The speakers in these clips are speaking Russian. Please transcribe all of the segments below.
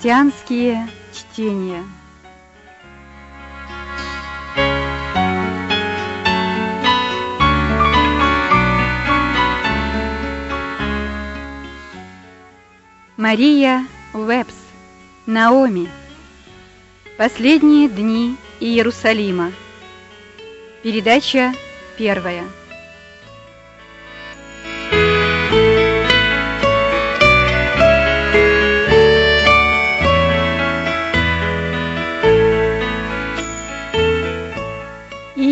Христианские чтения. Мария Уэбс, Наоми. Последние дни Иерусалима. Передача первая.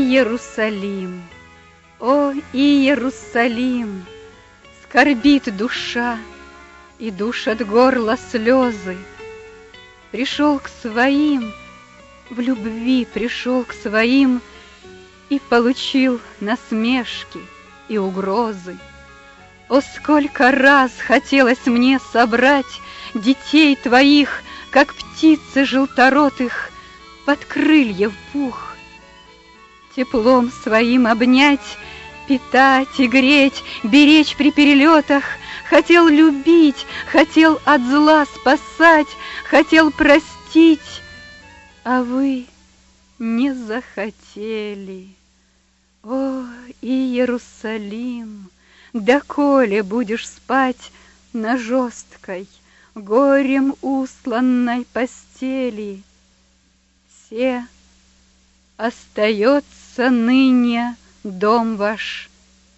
Иерусалим, о Иерусалим, скорбит душа, и душат горла слезы. Пришел к своим, в любви пришел к своим и получил насмешки и угрозы. О, сколько раз хотелось мне собрать детей твоих, как птицы желторотых, под крылья в пух, теплом своим обнять, питать и греть, беречь при перелетах, хотел любить, хотел от зла спасать, хотел простить, а вы не захотели. О, Иерусалим, доколе будешь спать на жесткой, горем усланной постели? Все остается ныне дом ваш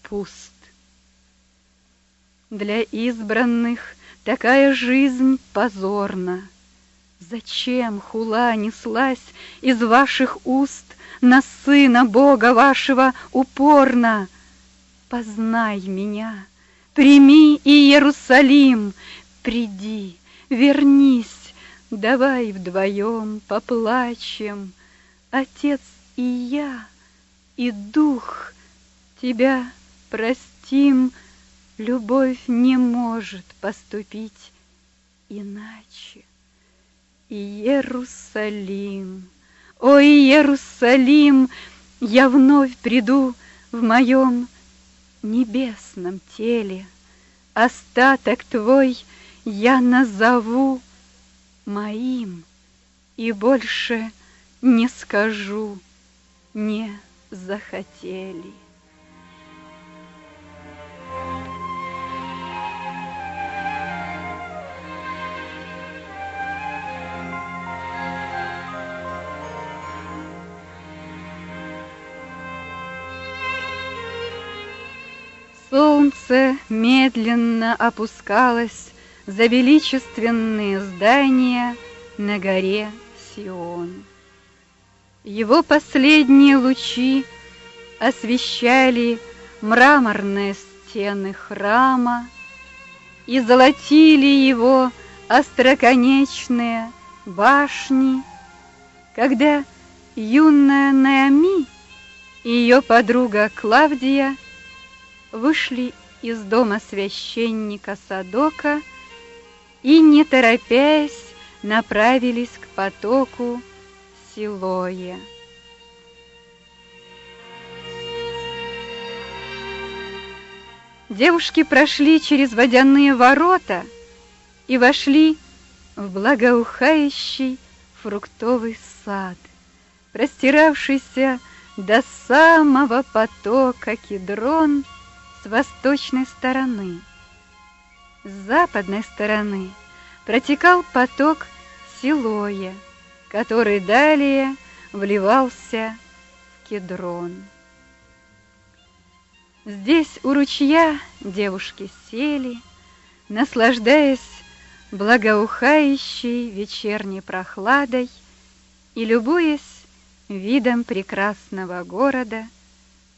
пуст. Для избранных такая жизнь позорна. Зачем хула неслась из ваших уст на сына Бога вашего упорно? Познай меня, прими Иерусалим, приди, вернись, давай вдвоем поплачем. Отец и я, и Дух тебя простим, Любовь не может поступить иначе. Иерусалим, о Иерусалим, я вновь приду в моем небесном теле. Остаток твой я назову моим и больше не скажу, не захотели. Солнце медленно опускалось за величественные здания на горе Сион. Его последние лучи освещали мраморные стены храма и золотили его остроконечные башни, когда юная Наоми и ее подруга Клавдия – вышли из дома священника Садока и, не торопясь, направились к потоку Силоя. Девушки прошли через водяные ворота и вошли в благоухающий фруктовый сад, простиравшийся до самого потока Кедрон – с восточной стороны. С западной стороны протекал поток Силоя, который далее вливался в Кедрон. Здесь у ручья девушки сели, наслаждаясь благоухающей вечерней прохладой и любуясь видом прекрасного города,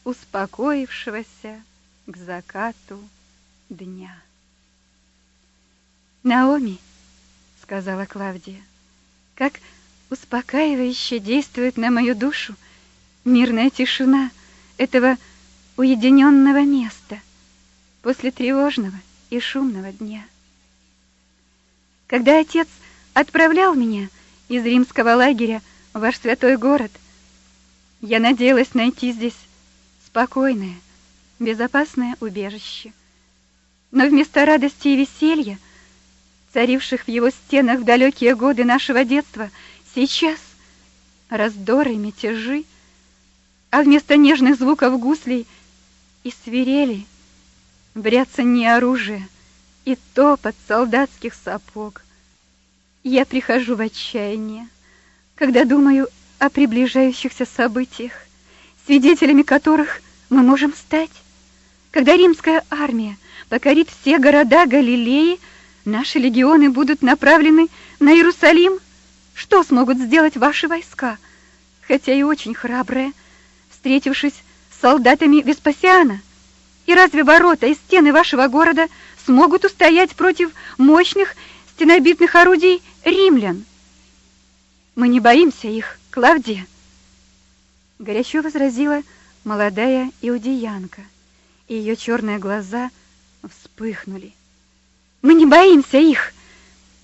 успокоившегося к закату дня. «Наоми», — сказала Клавдия, — «как успокаивающе действует на мою душу мирная тишина этого уединенного места после тревожного и шумного дня. Когда отец отправлял меня из римского лагеря в ваш святой город, я надеялась найти здесь спокойное, безопасное убежище. Но вместо радости и веселья царивших в его стенах в далекие годы нашего детства, сейчас раздоры, мятежи, а вместо нежных звуков гуслей и свирели не оружие и топот солдатских сапог. Я прихожу в отчаяние, когда думаю о приближающихся событиях, свидетелями которых мы можем стать. Когда римская армия покорит все города Галилеи, наши легионы будут направлены на Иерусалим. Что смогут сделать ваши войска, хотя и очень храбрые, встретившись с солдатами Веспасиана? И разве ворота и стены вашего города смогут устоять против мощных стенобитных орудий римлян? Мы не боимся их, Клавдия, горячо возразила молодая иудеянка, и ее черные глаза вспыхнули. Мы не боимся их.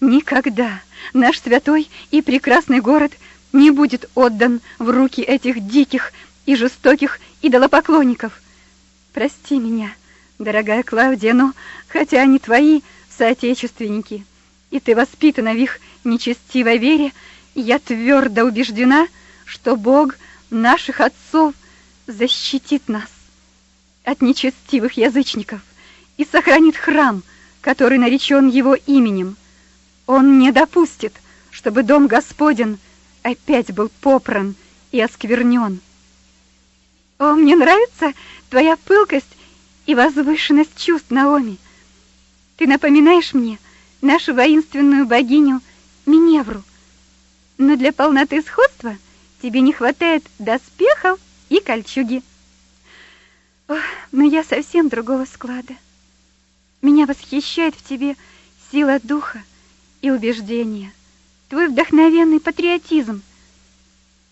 Никогда наш святой и прекрасный город не будет отдан в руки этих диких и жестоких идолопоклонников. Прости меня, дорогая Клавдия, но хотя они твои соотечественники, и ты воспитана в их нечестивой вере, я твердо убеждена, что Бог наших отцов защитит нас от нечестивых язычников и сохранит храм, который наречен его именем. Он не допустит, чтобы дом Господен опять был попран и осквернен. О, мне нравится твоя пылкость и возвышенность чувств, Наоми. Ты напоминаешь мне нашу воинственную богиню Миневру. Но для полноты сходства тебе не хватает доспехов и кольчуги. Ох, но я совсем другого склада. Меня восхищает в тебе сила духа и убеждения, твой вдохновенный патриотизм.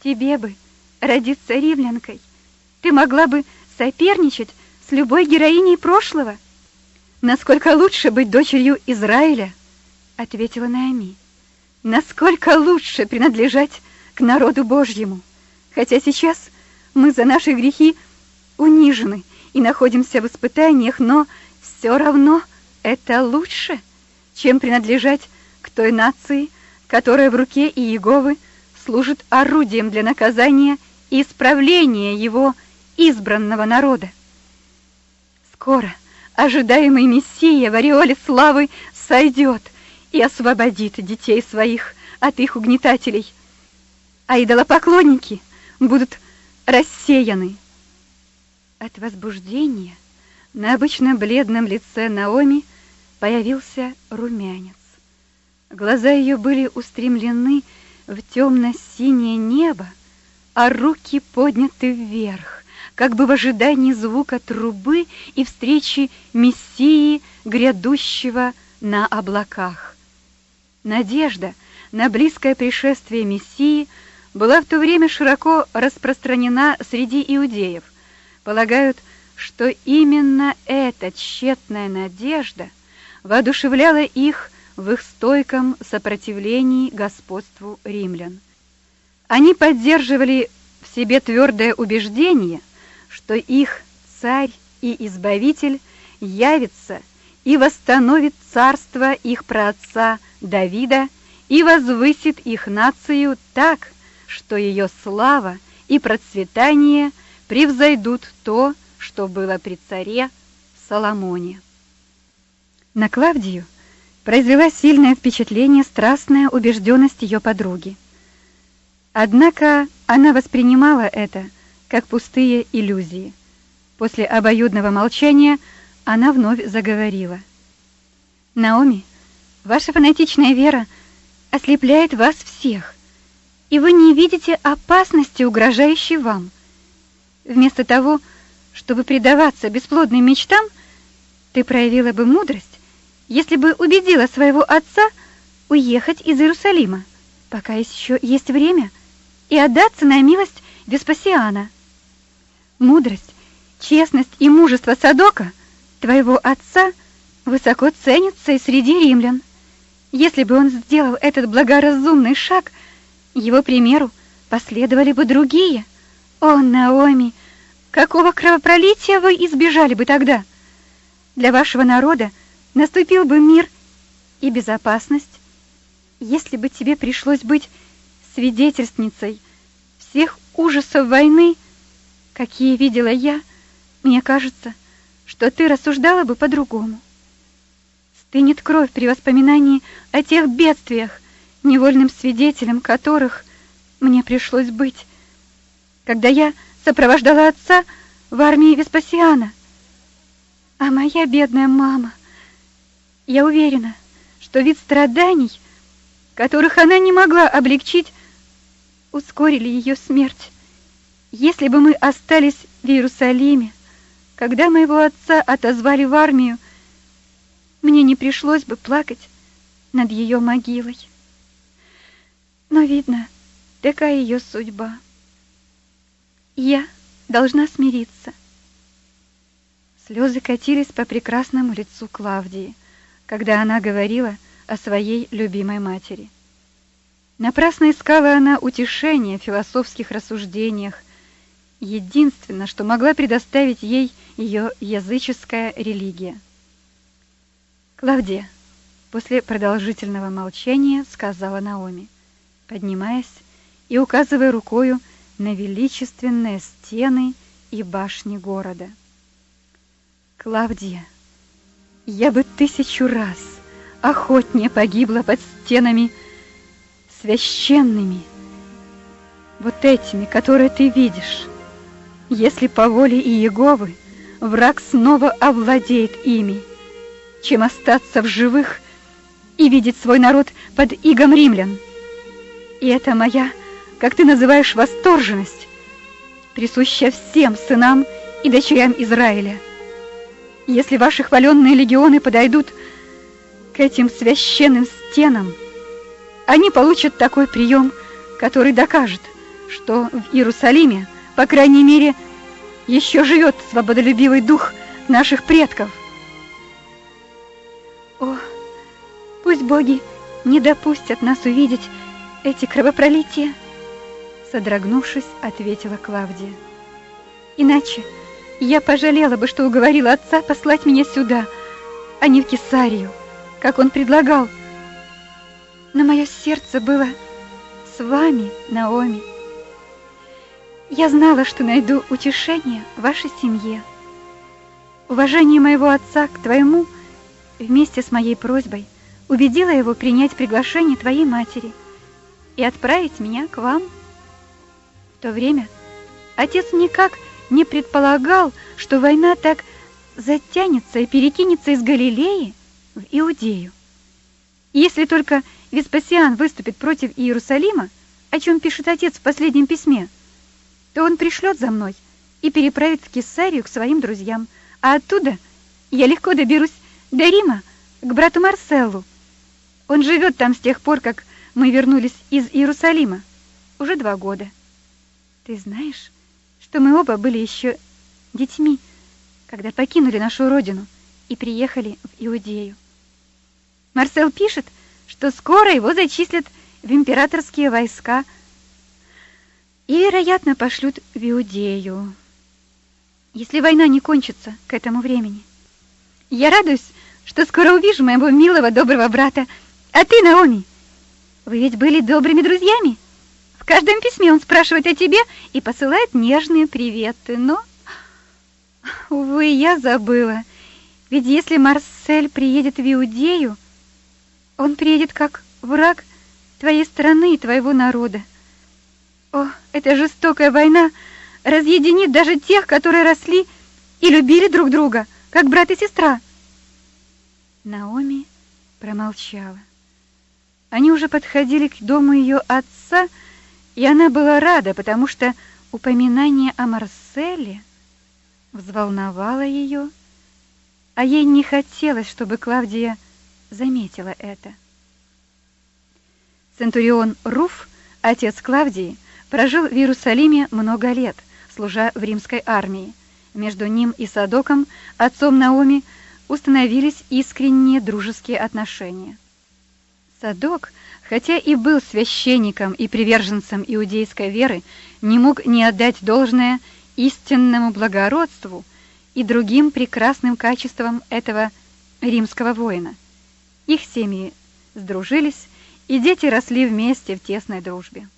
Тебе бы родиться римлянкой — ты могла бы соперничать с любой героиней прошлого. Насколько лучше быть дочерью Израиля, ответила Наоми. Насколько лучше принадлежать к народу Божьему. Хотя сейчас мы за наши грехи унижены и находимся в испытаниях, но все равно это лучше, чем принадлежать к той нации, которая в руке Иеговы служит орудием для наказания и исправления его избранного народа. Скоро ожидаемый Мессия в ореоле славы сойдет и освободит детей своих от их угнетателей, а идолопоклонники будут рассеяны. От возбуждения на обычно бледном лице Наоми появился румянец. Глаза ее были устремлены в темно-синее небо, а руки подняты вверх как бы в ожидании звука трубы и встречи Мессии, грядущего на облаках. Надежда на близкое пришествие Мессии была в то время широко распространена среди иудеев. Полагают, что именно эта тщетная надежда воодушевляла их в их стойком сопротивлении господству римлян. Они поддерживали в себе твердое убеждение, что их царь и избавитель явится и восстановит царство их праотца Давида и возвысит их нацию так, что ее слава и процветание превзойдут то, что было при царе Соломоне. На Клавдию произвела сильное впечатление страстная убежденность ее подруги. Однако она воспринимала это как пустые иллюзии. После обоюдного молчания она вновь заговорила. «Наоми, ваша фанатичная вера ослепляет вас всех, и вы не видите опасности, угрожающей вам. Вместо того, чтобы предаваться бесплодным мечтам, ты проявила бы мудрость, если бы убедила своего отца уехать из Иерусалима, пока еще есть время, и отдаться на милость Веспасиана. Мудрость, честность и мужество Садока, твоего отца, высоко ценятся и среди римлян. Если бы он сделал этот благоразумный шаг, его примеру последовали бы другие. О, Наоми, какого кровопролития вы избежали бы тогда? Для вашего народа наступил бы мир и безопасность, если бы тебе пришлось быть свидетельницей всех ужасов войны, какие видела я, мне кажется, что ты рассуждала бы по-другому. Стынет кровь при воспоминании о тех бедствиях, невольным свидетелем которых мне пришлось быть, когда я сопровождала отца в армии Веспасиана. А моя бедная мама, я уверена, что вид страданий, которых она не могла облегчить, ускорили ее смерть. Если бы мы остались в Иерусалиме, когда моего отца отозвали в армию, мне не пришлось бы плакать над ее могилой. Но видно, такая ее судьба. Я должна смириться. Слезы катились по прекрасному лицу Клавдии, когда она говорила о своей любимой матери. Напрасно искала она утешения в философских рассуждениях. Единственное, что могла предоставить ей ее языческая религия. «Клавдия», — после продолжительного молчания сказала Наоми, поднимаясь и указывая рукою на величественные стены и башни города. «Клавдия, я бы тысячу раз охотнее погибла под стенами священными, вот этими, которые ты видишь, если по воле Иеговы враг снова овладеет ими, чем остаться в живых и видеть свой народ под игом римлян. И это моя, как ты называешь, восторженность, присущая всем сынам и дочерям Израиля. Если ваши хваленные легионы подойдут к этим священным стенам, они получат такой прием, который докажет, что в Иерусалиме, по крайней мере, еще живет свободолюбивый дух наших предков. О, пусть боги не допустят нас увидеть эти кровопролития, содрогнувшись, ответила Клавдия. Иначе я пожалела бы, что уговорила отца послать меня сюда, а не в Кесарию, как он предлагал. Но мое сердце было с вами, Наоми. Я знала, что найду утешение в вашей семье. Уважение моего отца к твоему вместе с моей просьбой убедило его принять приглашение твоей матери и отправить меня к вам. В то время отец никак не предполагал, что война так затянется и перекинется из Галилеи в Иудею. Если только Веспасиан выступит против Иерусалима, о чем пишет отец в последнем письме, то он пришлет за мной и переправит в Кесарию к своим друзьям, а оттуда я легко доберусь до Рима, к брату Марселу. Он живет там с тех пор, как мы вернулись из Иерусалима. Уже два года. Ты знаешь, что мы оба были еще детьми, когда покинули нашу родину и приехали в Иудею. Марсел пишет, что скоро его зачислят в императорские войска и, вероятно, пошлют в Иудею, если война не кончится к этому времени. Я радуюсь, что скоро увижу моего милого доброго брата. А ты, Наоми, вы ведь были добрыми друзьями? В каждом письме он спрашивает о тебе и посылает нежные приветы, но... Увы, я забыла. Ведь если Марсель приедет в Иудею, он приедет как враг твоей страны и твоего народа. О, эта жестокая война разъединит даже тех, которые росли и любили друг друга, как брат и сестра. Наоми промолчала. Они уже подходили к дому ее отца, и она была рада, потому что упоминание о Марселе взволновало ее, а ей не хотелось, чтобы Клавдия заметила это. Центурион Руф, отец Клавдии, прожил в Иерусалиме много лет, служа в римской армии. Между ним и Садоком, отцом Наоми, установились искренние дружеские отношения. Садок, хотя и был священником и приверженцем иудейской веры, не мог не отдать должное истинному благородству и другим прекрасным качествам этого римского воина – Их семьи сдружились, и дети росли вместе в тесной дружбе.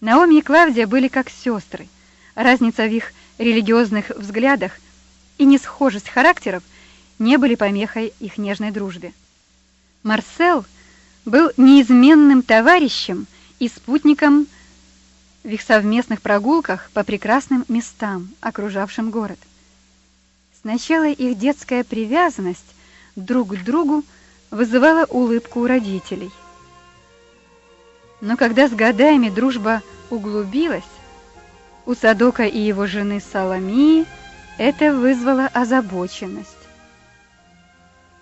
Наоми и Клавдия были как сестры. Разница в их религиозных взглядах и несхожесть характеров не были помехой их нежной дружбе. Марсел был неизменным товарищем и спутником в их совместных прогулках по прекрасным местам, окружавшим город. Сначала их детская привязанность друг к другу вызывала улыбку у родителей. Но когда с годами дружба углубилась, у Садока и его жены Саламии это вызвало озабоченность.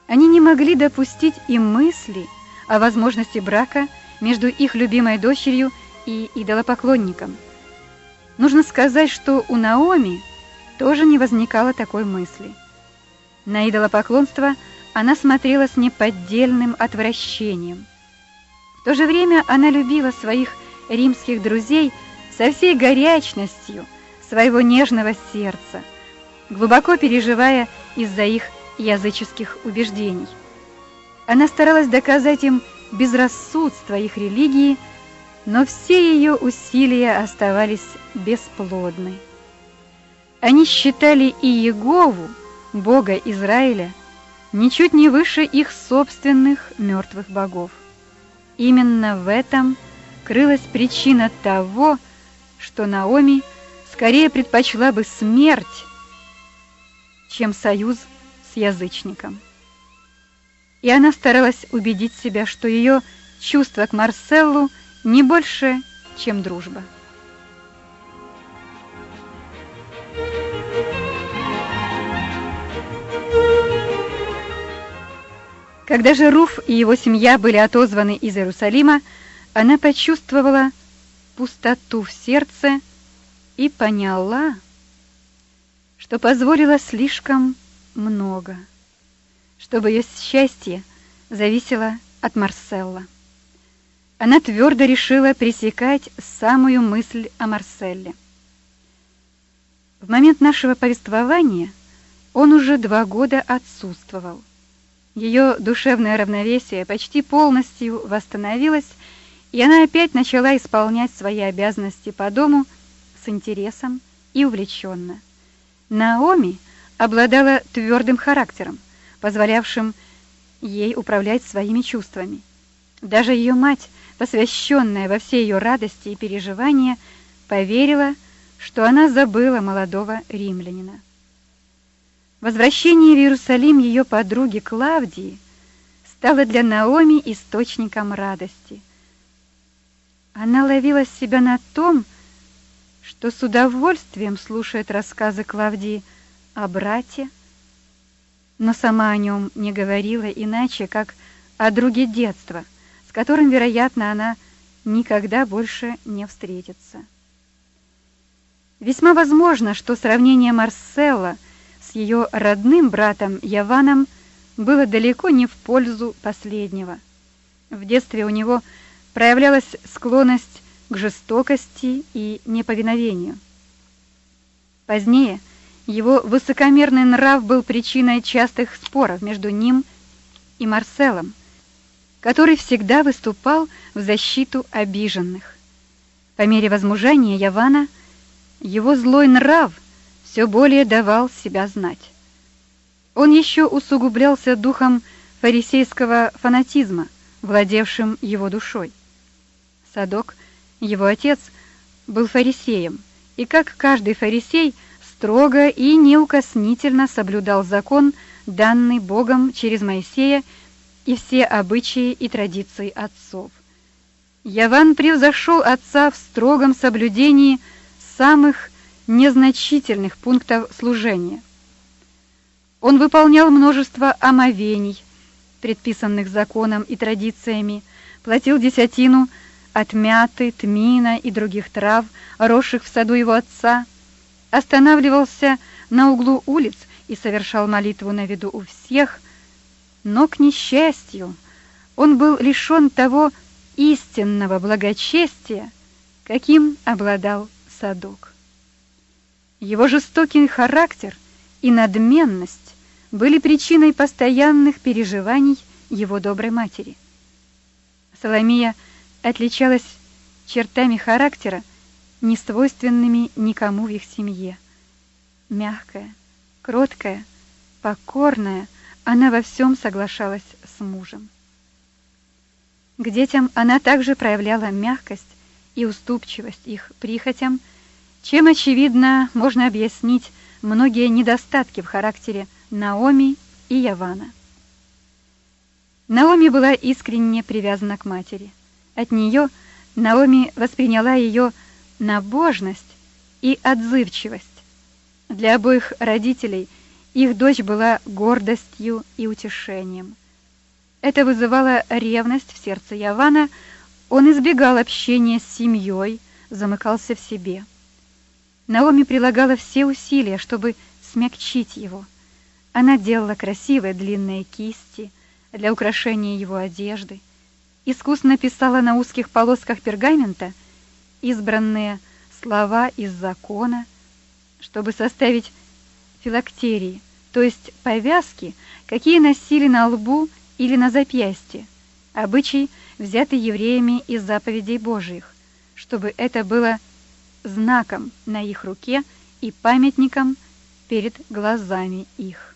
Они не могли допустить и мысли о возможности брака между их любимой дочерью и идолопоклонником. Нужно сказать, что у Наоми тоже не возникало такой мысли. На идолопоклонство она смотрела с неподдельным отвращением. В то же время она любила своих римских друзей со всей горячностью своего нежного сердца, глубоко переживая из-за их языческих убеждений. Она старалась доказать им безрассудство их религии, но все ее усилия оставались бесплодны. Они считали и Егову, Бога Израиля, ничуть не выше их собственных мертвых богов. Именно в этом крылась причина того, что Наоми скорее предпочла бы смерть, чем союз с язычником. И она старалась убедить себя, что ее чувство к Марселлу не больше, чем дружба. Когда же Руф и его семья были отозваны из Иерусалима, она почувствовала пустоту в сердце и поняла, что позволила слишком много, чтобы ее счастье зависело от Марселла. Она твердо решила пресекать самую мысль о Марселле. В момент нашего повествования он уже два года отсутствовал. Ее душевное равновесие почти полностью восстановилось, и она опять начала исполнять свои обязанности по дому с интересом и увлеченно. Наоми обладала твердым характером, позволявшим ей управлять своими чувствами. Даже ее мать, посвященная во все ее радости и переживания, поверила, что она забыла молодого римлянина. Возвращение в Иерусалим ее подруги Клавдии стало для Наоми источником радости. Она ловила себя на том, что с удовольствием слушает рассказы Клавдии о брате, но сама о нем не говорила иначе, как о друге детства, с которым, вероятно, она никогда больше не встретится. Весьма возможно, что сравнение Марселла – с ее родным братом Яваном было далеко не в пользу последнего. В детстве у него проявлялась склонность к жестокости и неповиновению. Позднее его высокомерный нрав был причиной частых споров между ним и Марселом, который всегда выступал в защиту обиженных. По мере возмужания Явана его злой нрав – все более давал себя знать. Он еще усугублялся духом фарисейского фанатизма, владевшим его душой. Садок, его отец, был фарисеем, и как каждый фарисей строго и неукоснительно соблюдал закон, данный Богом через Моисея и все обычаи и традиции отцов. Яван превзошел отца в строгом соблюдении самых незначительных пунктов служения. Он выполнял множество омовений, предписанных законом и традициями, платил десятину от мяты, тмина и других трав, росших в саду его отца, останавливался на углу улиц и совершал молитву на виду у всех, но, к несчастью, он был лишен того истинного благочестия, каким обладал Садок. Его жестокий характер и надменность были причиной постоянных переживаний его доброй матери. Соломия отличалась чертами характера, не свойственными никому в их семье. Мягкая, кроткая, покорная, она во всем соглашалась с мужем. К детям она также проявляла мягкость и уступчивость их прихотям, чем, очевидно, можно объяснить многие недостатки в характере Наоми и Явана. Наоми была искренне привязана к матери. От нее Наоми восприняла ее набожность и отзывчивость. Для обоих родителей их дочь была гордостью и утешением. Это вызывало ревность в сердце Явана, он избегал общения с семьей, замыкался в себе. Наоми прилагала все усилия, чтобы смягчить его. Она делала красивые длинные кисти для украшения его одежды, искусно писала на узких полосках пергамента избранные слова из закона, чтобы составить филактерии, то есть повязки, какие носили на лбу или на запястье, обычай, взятый евреями из заповедей Божьих, чтобы это было знаком на их руке и памятником перед глазами их.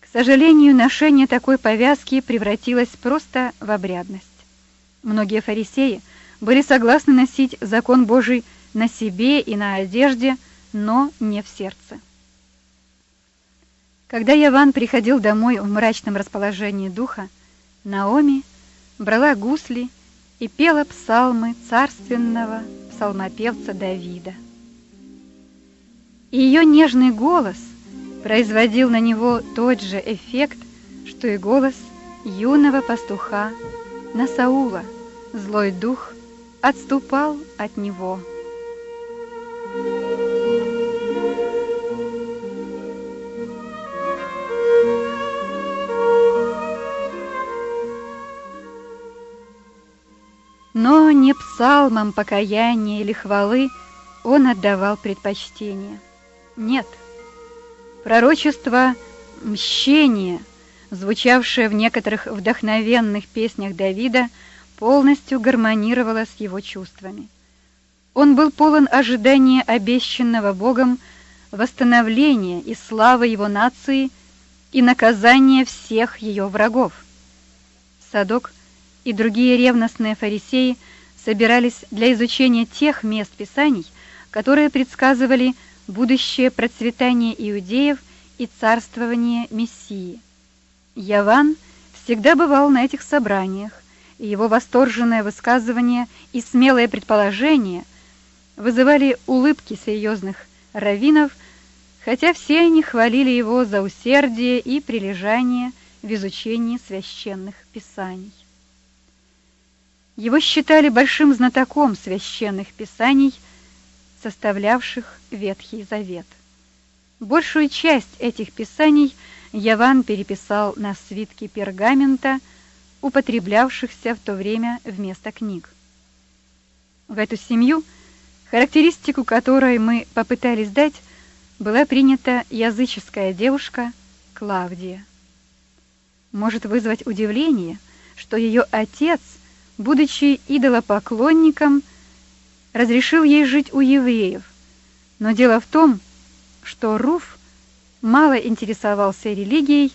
К сожалению, ношение такой повязки превратилось просто в обрядность. Многие фарисеи были согласны носить закон Божий на себе и на одежде, но не в сердце. Когда Яван приходил домой в мрачном расположении духа, Наоми брала гусли и пела псалмы царственного псалмопевца Давида. Ее нежный голос производил на него тот же эффект, что и голос юного пастуха на Саула. Злой дух отступал от него. Но не псалмам покаяния или хвалы он отдавал предпочтение. Нет. Пророчество мщения, звучавшее в некоторых вдохновенных песнях Давида, полностью гармонировало с его чувствами. Он был полон ожидания обещанного Богом восстановления и славы его нации и наказания всех ее врагов. Садок – и другие ревностные фарисеи собирались для изучения тех мест Писаний, которые предсказывали будущее процветание иудеев и царствование Мессии. Яван всегда бывал на этих собраниях, и его восторженное высказывание и смелые предположения вызывали улыбки серьезных раввинов, хотя все они хвалили его за усердие и прилежание в изучении священных писаний. Его считали большим знатоком священных писаний, составлявших Ветхий Завет. Большую часть этих писаний Яван переписал на свитки пергамента, употреблявшихся в то время вместо книг. В эту семью, характеристику которой мы попытались дать, была принята языческая девушка Клавдия. Может вызвать удивление, что ее отец – будучи идолопоклонником, разрешил ей жить у евреев. Но дело в том, что Руф мало интересовался религией,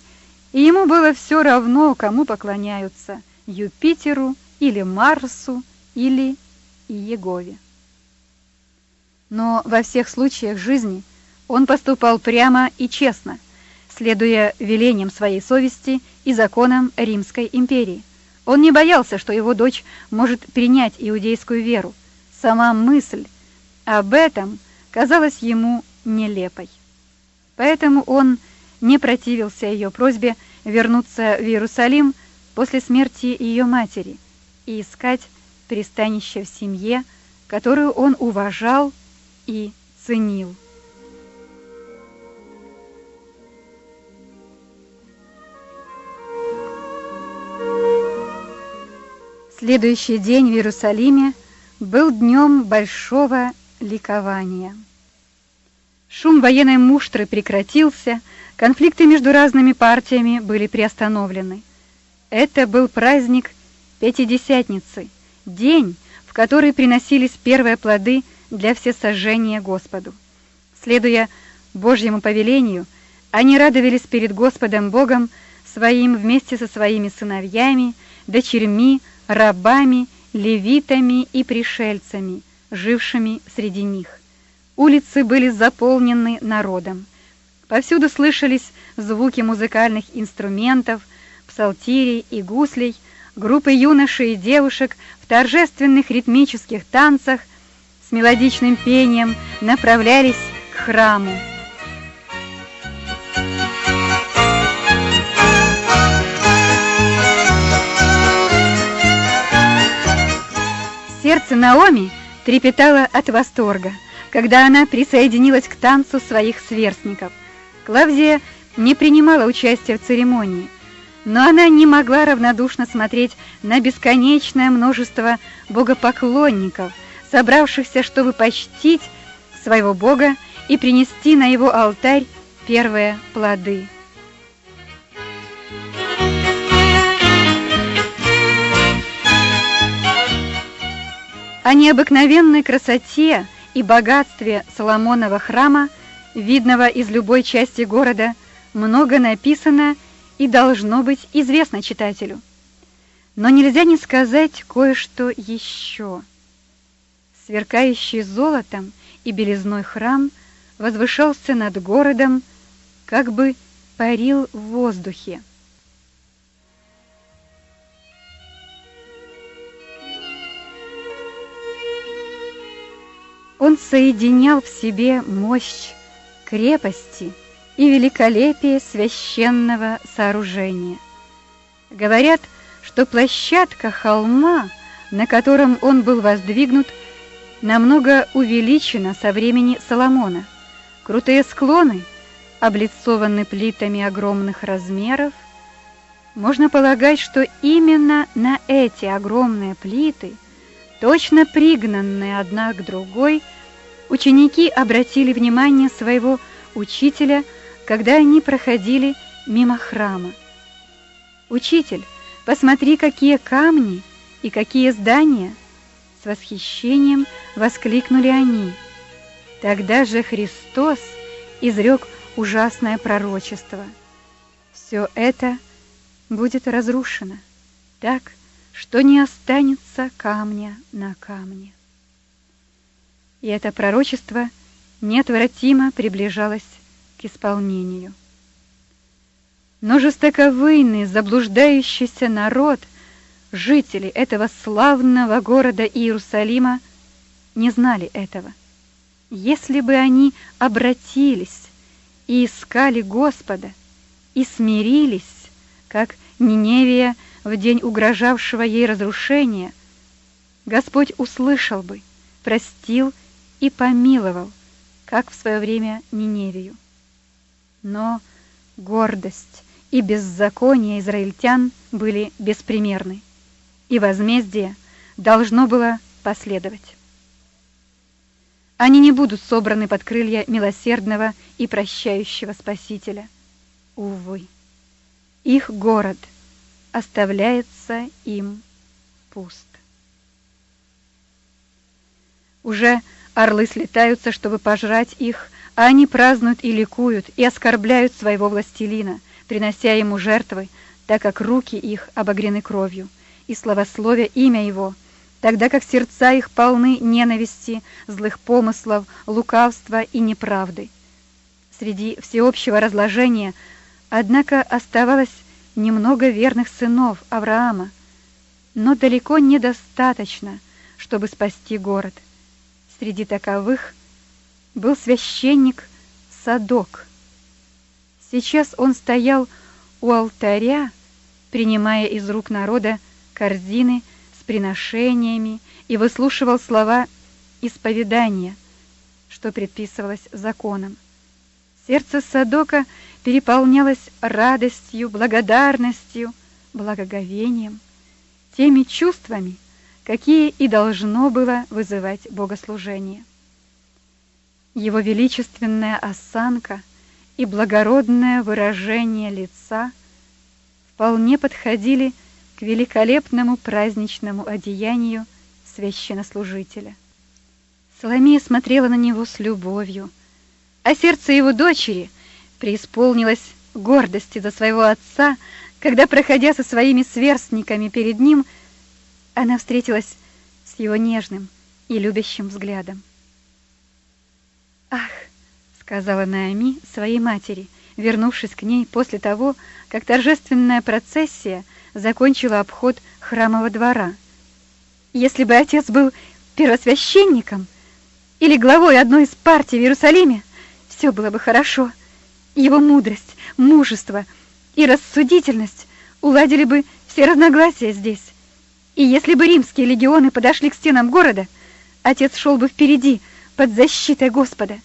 и ему было все равно, кому поклоняются – Юпитеру или Марсу или Иегове. Но во всех случаях жизни он поступал прямо и честно, следуя велениям своей совести и законам Римской империи. Он не боялся, что его дочь может принять иудейскую веру. Сама мысль об этом казалась ему нелепой. Поэтому он не противился ее просьбе вернуться в Иерусалим после смерти ее матери и искать пристанище в семье, которую он уважал и ценил. Следующий день в Иерусалиме был днем большого ликования. Шум военной муштры прекратился, конфликты между разными партиями были приостановлены. Это был праздник Пятидесятницы, день, в который приносились первые плоды для всесожжения Господу. Следуя Божьему повелению, они радовались перед Господом Богом своим вместе со своими сыновьями, дочерьми, рабами, левитами и пришельцами, жившими среди них. Улицы были заполнены народом. Повсюду слышались звуки музыкальных инструментов, псалтирей и гуслей, группы юношей и девушек в торжественных ритмических танцах с мелодичным пением направлялись к храму. Сердце Наоми трепетало от восторга, когда она присоединилась к танцу своих сверстников. Клавдия не принимала участия в церемонии, но она не могла равнодушно смотреть на бесконечное множество богопоклонников, собравшихся, чтобы почтить своего бога и принести на его алтарь первые плоды. О необыкновенной красоте и богатстве Соломонова храма, видного из любой части города, много написано и должно быть известно читателю. Но нельзя не сказать кое-что еще. Сверкающий золотом и белизной храм возвышался над городом, как бы парил в воздухе. Он соединял в себе мощь крепости и великолепие священного сооружения. Говорят, что площадка холма, на котором он был воздвигнут, намного увеличена со времени Соломона. Крутые склоны, облицованы плитами огромных размеров. Можно полагать, что именно на эти огромные плиты – Точно пригнанные одна к другой, ученики обратили внимание своего учителя, когда они проходили мимо храма. «Учитель, посмотри, какие камни и какие здания!» С восхищением воскликнули они. Тогда же Христос изрек ужасное пророчество. Все это будет разрушено. Так что не останется камня на камне. И это пророчество неотвратимо приближалось к исполнению. Но жестоковыйный, заблуждающийся народ, жители этого славного города Иерусалима, не знали этого. Если бы они обратились и искали Господа, и смирились, как Ниневия в день угрожавшего ей разрушения, Господь услышал бы, простил и помиловал, как в свое время Ниневию. Но гордость и беззаконие израильтян были беспримерны, и возмездие должно было последовать. Они не будут собраны под крылья милосердного и прощающего Спасителя. Увы, их город — оставляется им пуст. Уже орлы слетаются, чтобы пожрать их, а они празднуют и ликуют, и оскорбляют своего властелина, принося ему жертвы, так как руки их обогрены кровью, и славословие имя его, тогда как сердца их полны ненависти, злых помыслов, лукавства и неправды. Среди всеобщего разложения, однако, оставалось немного верных сынов Авраама, но далеко недостаточно, чтобы спасти город. Среди таковых был священник Садок. Сейчас он стоял у алтаря, принимая из рук народа корзины с приношениями и выслушивал слова исповедания, что предписывалось законом. Сердце Садока переполнялось радостью, благодарностью, благоговением, теми чувствами, какие и должно было вызывать богослужение. Его величественная осанка и благородное выражение лица вполне подходили к великолепному праздничному одеянию священнослужителя. Соломея смотрела на него с любовью, а сердце его дочери преисполнилось гордости за своего отца, когда, проходя со своими сверстниками перед ним, она встретилась с его нежным и любящим взглядом. «Ах!» — сказала Наоми своей матери, вернувшись к ней после того, как торжественная процессия закончила обход храмового двора. «Если бы отец был первосвященником или главой одной из партий в Иерусалиме, все было бы хорошо. Его мудрость, мужество и рассудительность уладили бы все разногласия здесь. И если бы римские легионы подошли к стенам города, отец шел бы впереди, под защитой Господа.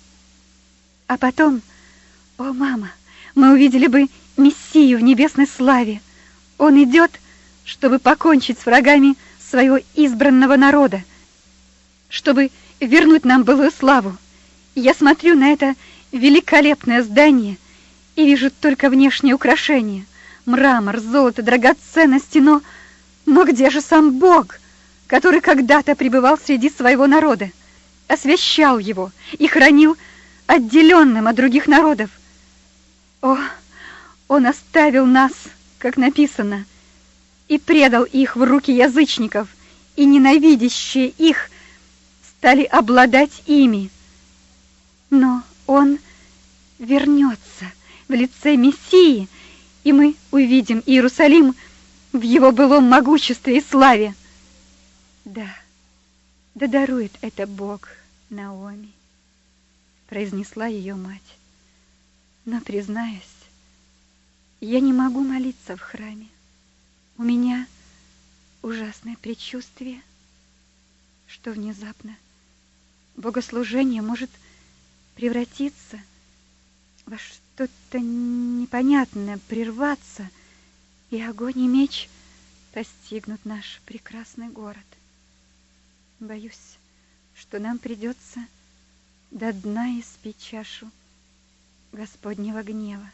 А потом, о, мама, мы увидели бы Мессию в небесной славе. Он идет, чтобы покончить с врагами своего избранного народа, чтобы вернуть нам былую славу. Я смотрю на это великолепное здание и вижу только внешние украшения, мрамор, золото, драгоценности, но... Но где же сам Бог, который когда-то пребывал среди своего народа? освящал его и хранил отделенным от других народов. О, он оставил нас, как написано, и предал их в руки язычников, и ненавидящие их стали обладать ими. Но он вернется в лице Мессии, и мы увидим Иерусалим в его былом могуществе и славе. Да. Да дарует это Бог Наоми, произнесла ее мать. Но признаюсь, я не могу молиться в храме. У меня ужасное предчувствие, что внезапно богослужение может превратиться во что-то непонятное, прерваться, и огонь и меч постигнут наш прекрасный город. Боюсь, что нам придется до дна испить чашу Господнего гнева.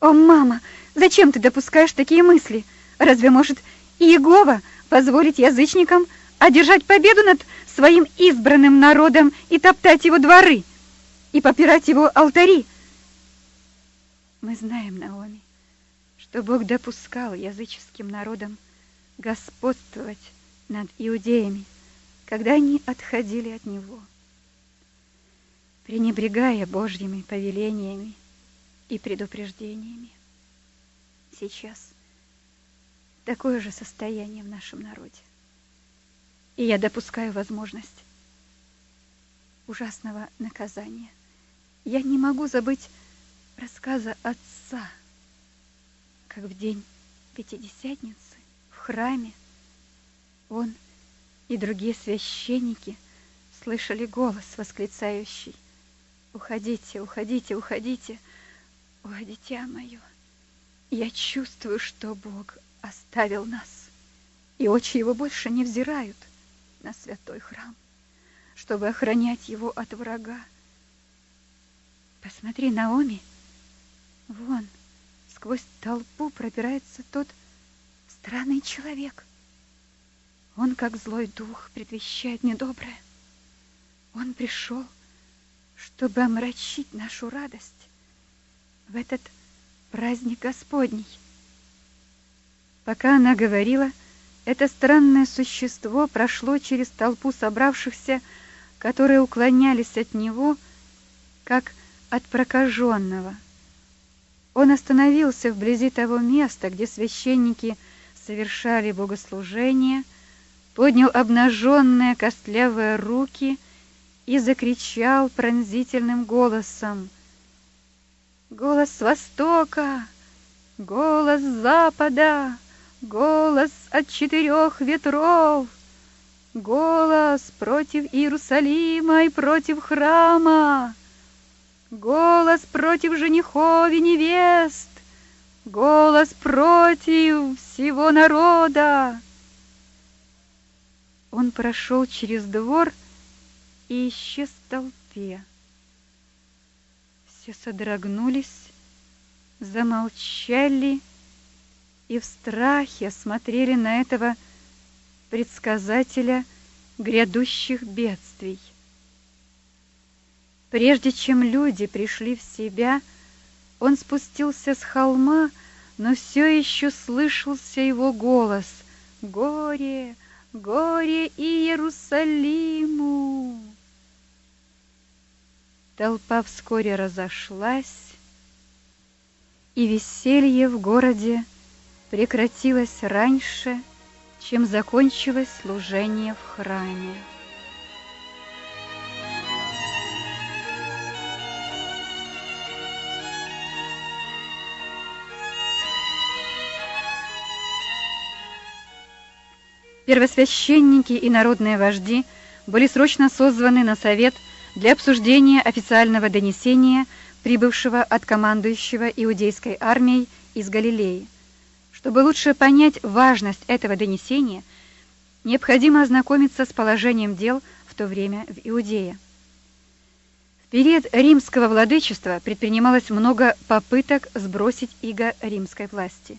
О, мама, зачем ты допускаешь такие мысли? Разве может Иегова позволить язычникам одержать победу над своим избранным народом и топтать его дворы, и попирать его алтари? Мы знаем, Наоми, что Бог допускал языческим народам господствовать над иудеями, когда они отходили от Него, пренебрегая Божьими повелениями и предупреждениями. Сейчас такое же состояние в нашем народе. И я допускаю возможность ужасного наказания. Я не могу забыть рассказа отца, как в день Пятидесятницы в храме он и другие священники слышали голос восклицающий «Уходите, уходите, уходите, о, дитя мое! Я чувствую, что Бог оставил нас, и очи его больше не взирают на святой храм, чтобы охранять его от врага. Посмотри, Наоми, вон, сквозь толпу пробирается тот странный человек — он, как злой дух, предвещает недоброе. Он пришел, чтобы омрачить нашу радость в этот праздник Господний. Пока она говорила, это странное существо прошло через толпу собравшихся, которые уклонялись от него, как от прокаженного. Он остановился вблизи того места, где священники совершали богослужение — поднял обнаженные костлявые руки и закричал пронзительным голосом. Голос востока, голос запада, голос от четырех ветров, голос против Иерусалима и против храма, голос против женихов и невест, голос против всего народа. Он прошел через двор и исчез в толпе. Все содрогнулись, замолчали и в страхе смотрели на этого предсказателя грядущих бедствий. Прежде чем люди пришли в себя, он спустился с холма, но все еще слышался его голос «Горе, горе Иерусалиму!» Толпа вскоре разошлась, и веселье в городе прекратилось раньше, чем закончилось служение в храме. Первосвященники и народные вожди были срочно созваны на совет для обсуждения официального донесения, прибывшего от командующего иудейской армией из Галилеи. Чтобы лучше понять важность этого донесения, необходимо ознакомиться с положением дел в то время в Иудее. В период римского владычества предпринималось много попыток сбросить иго римской власти.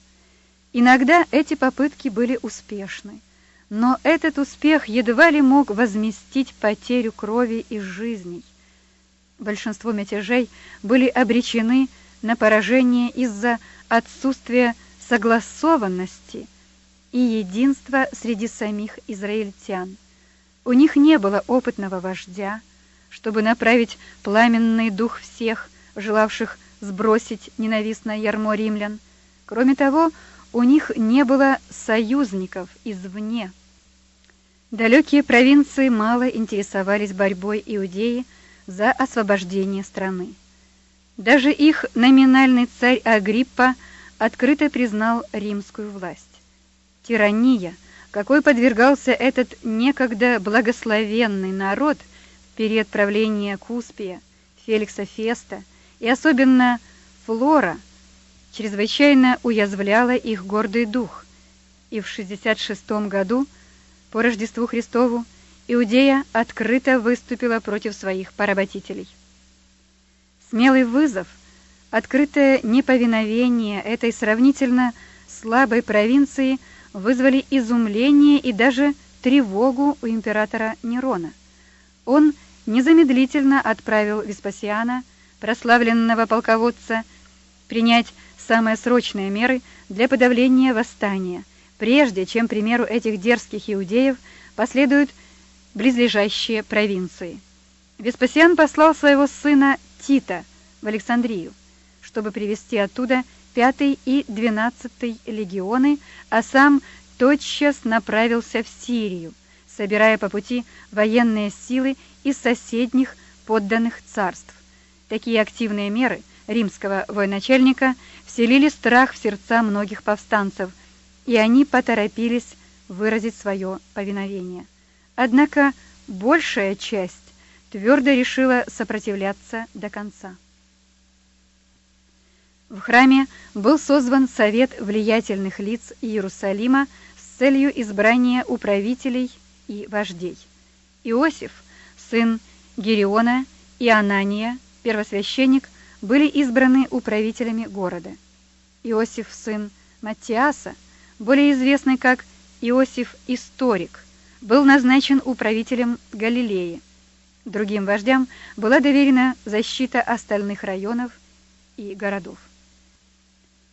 Иногда эти попытки были успешны, но этот успех едва ли мог возместить потерю крови и жизней. Большинство мятежей были обречены на поражение из-за отсутствия согласованности и единства среди самих израильтян. У них не было опытного вождя, чтобы направить пламенный дух всех, желавших сбросить ненавистное ярмо римлян. Кроме того, у них не было союзников извне. Далекие провинции мало интересовались борьбой Иудеи за освобождение страны. Даже их номинальный царь Агриппа открыто признал римскую власть. Тирания, какой подвергался этот некогда благословенный народ в период правления Куспия, Феликса Феста и особенно Флора, чрезвычайно уязвляла их гордый дух. И в 66 году по Рождеству Христову Иудея открыто выступила против своих поработителей. Смелый вызов – Открытое неповиновение этой сравнительно слабой провинции вызвали изумление и даже тревогу у императора Нерона. Он незамедлительно отправил Веспасиана, прославленного полководца, принять самые срочные меры для подавления восстания, прежде чем примеру этих дерзких иудеев последуют близлежащие провинции. Веспасиан послал своего сына Тита в Александрию чтобы привести оттуда пятый и двенадцатый легионы, а сам тотчас направился в Сирию, собирая по пути военные силы из соседних подданных царств. Такие активные меры римского военачальника вселили страх в сердца многих повстанцев, и они поторопились выразить свое повиновение. Однако большая часть твердо решила сопротивляться до конца. В храме был созван совет влиятельных лиц Иерусалима с целью избрания управителей и вождей. Иосиф, сын Гериона и Анания, первосвященник, были избраны управителями города. Иосиф, сын Матиаса, более известный как Иосиф Историк, был назначен управителем Галилеи. Другим вождям была доверена защита остальных районов и городов.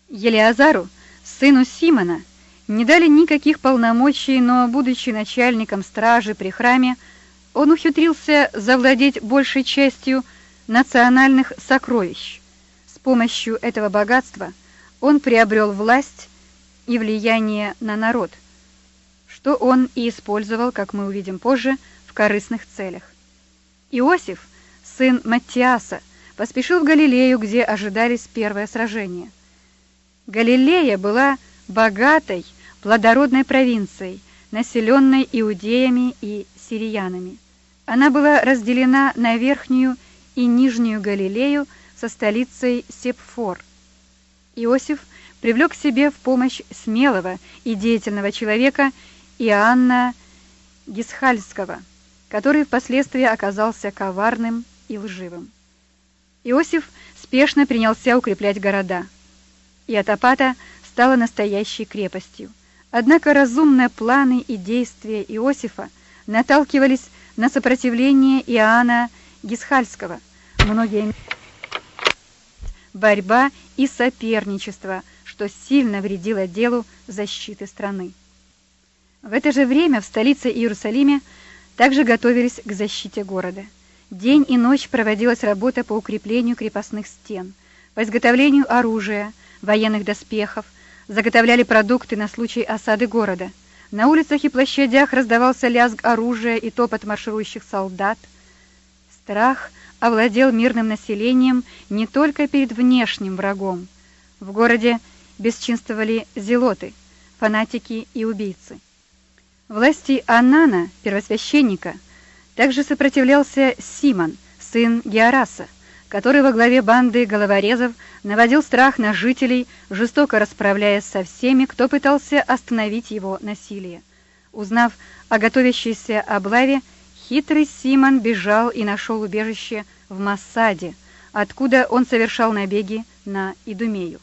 Елиазару, сыну Симона, не дали никаких полномочий, но, будучи начальником стражи при храме, он ухитрился завладеть большей частью национальных сокровищ. С помощью этого богатства он приобрел власть и влияние на народ, что он и использовал, как мы увидим позже, в корыстных целях. Иосиф, сын Маттиаса, поспешил в Галилею, где ожидались первые сражения – Галилея была богатой, плодородной провинцией, населенной иудеями и сириянами. Она была разделена на Верхнюю и Нижнюю Галилею со столицей Сепфор. Иосиф привлек к себе в помощь смелого и деятельного человека Иоанна Гисхальского, который впоследствии оказался коварным и лживым. Иосиф спешно принялся укреплять города. И Атапата стала настоящей крепостью. Однако разумные планы и действия Иосифа наталкивались на сопротивление Иоанна Гисхальского. Многие борьба и соперничество, что сильно вредило делу защиты страны. В это же время в столице Иерусалиме также готовились к защите города. День и ночь проводилась работа по укреплению крепостных стен, по изготовлению оружия, военных доспехов, заготовляли продукты на случай осады города. На улицах и площадях раздавался лязг оружия и топот марширующих солдат. Страх овладел мирным населением не только перед внешним врагом. В городе бесчинствовали зелоты, фанатики и убийцы. Власти Анана, первосвященника, также сопротивлялся Симон, сын Геораса, который во главе банды головорезов наводил страх на жителей, жестоко расправляясь со всеми, кто пытался остановить его насилие. Узнав о готовящейся облаве, хитрый Симон бежал и нашел убежище в Массаде, откуда он совершал набеги на Идумею.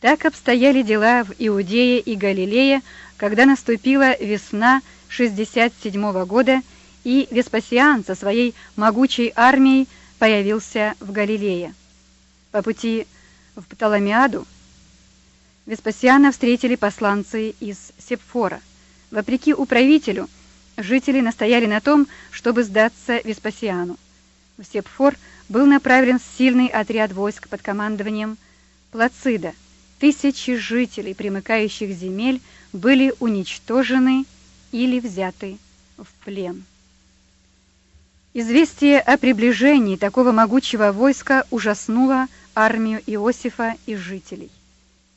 Так обстояли дела в Иудее и Галилее, когда наступила весна 67 года, и Веспасиан со своей могучей армией появился в Галилее. По пути в Птоломеаду Веспасиана встретили посланцы из Сепфора. Вопреки управителю, жители настояли на том, чтобы сдаться Веспасиану. В Сепфор был направлен сильный отряд войск под командованием Плацида. Тысячи жителей примыкающих земель были уничтожены или взяты в плен. Известие о приближении такого могучего войска ужаснуло армию Иосифа и жителей.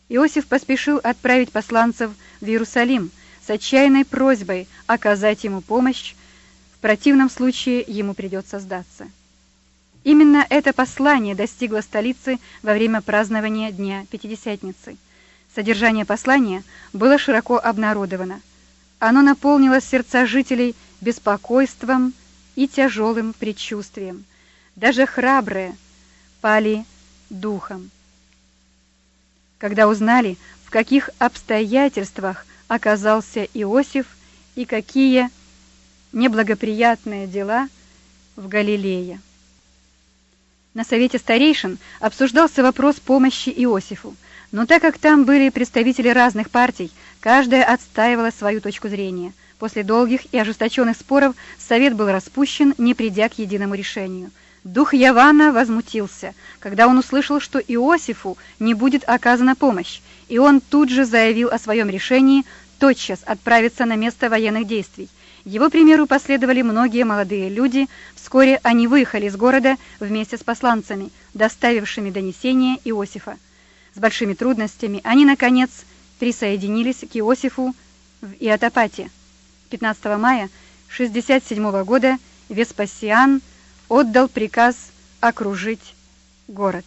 Иосиф поспешил отправить посланцев в Иерусалим с отчаянной просьбой оказать ему помощь, в противном случае ему придется сдаться. Именно это послание достигло столицы во время празднования Дня Пятидесятницы. Содержание послания было широко обнародовано. Оно наполнило сердца жителей беспокойством и тяжелым предчувствием. Даже храбрые пали духом. Когда узнали, в каких обстоятельствах оказался Иосиф и какие неблагоприятные дела в Галилее. На совете старейшин обсуждался вопрос помощи Иосифу, но так как там были представители разных партий, каждая отстаивала свою точку зрения – После долгих и ожесточенных споров совет был распущен, не придя к единому решению. Дух Явана возмутился, когда он услышал, что Иосифу не будет оказана помощь, и он тут же заявил о своем решении тотчас отправиться на место военных действий. Его примеру последовали многие молодые люди. Вскоре они выехали из города вместе с посланцами, доставившими донесение Иосифа. С большими трудностями они, наконец, присоединились к Иосифу в Иотопате. 15 мая 67 года Веспасиан отдал приказ окружить город.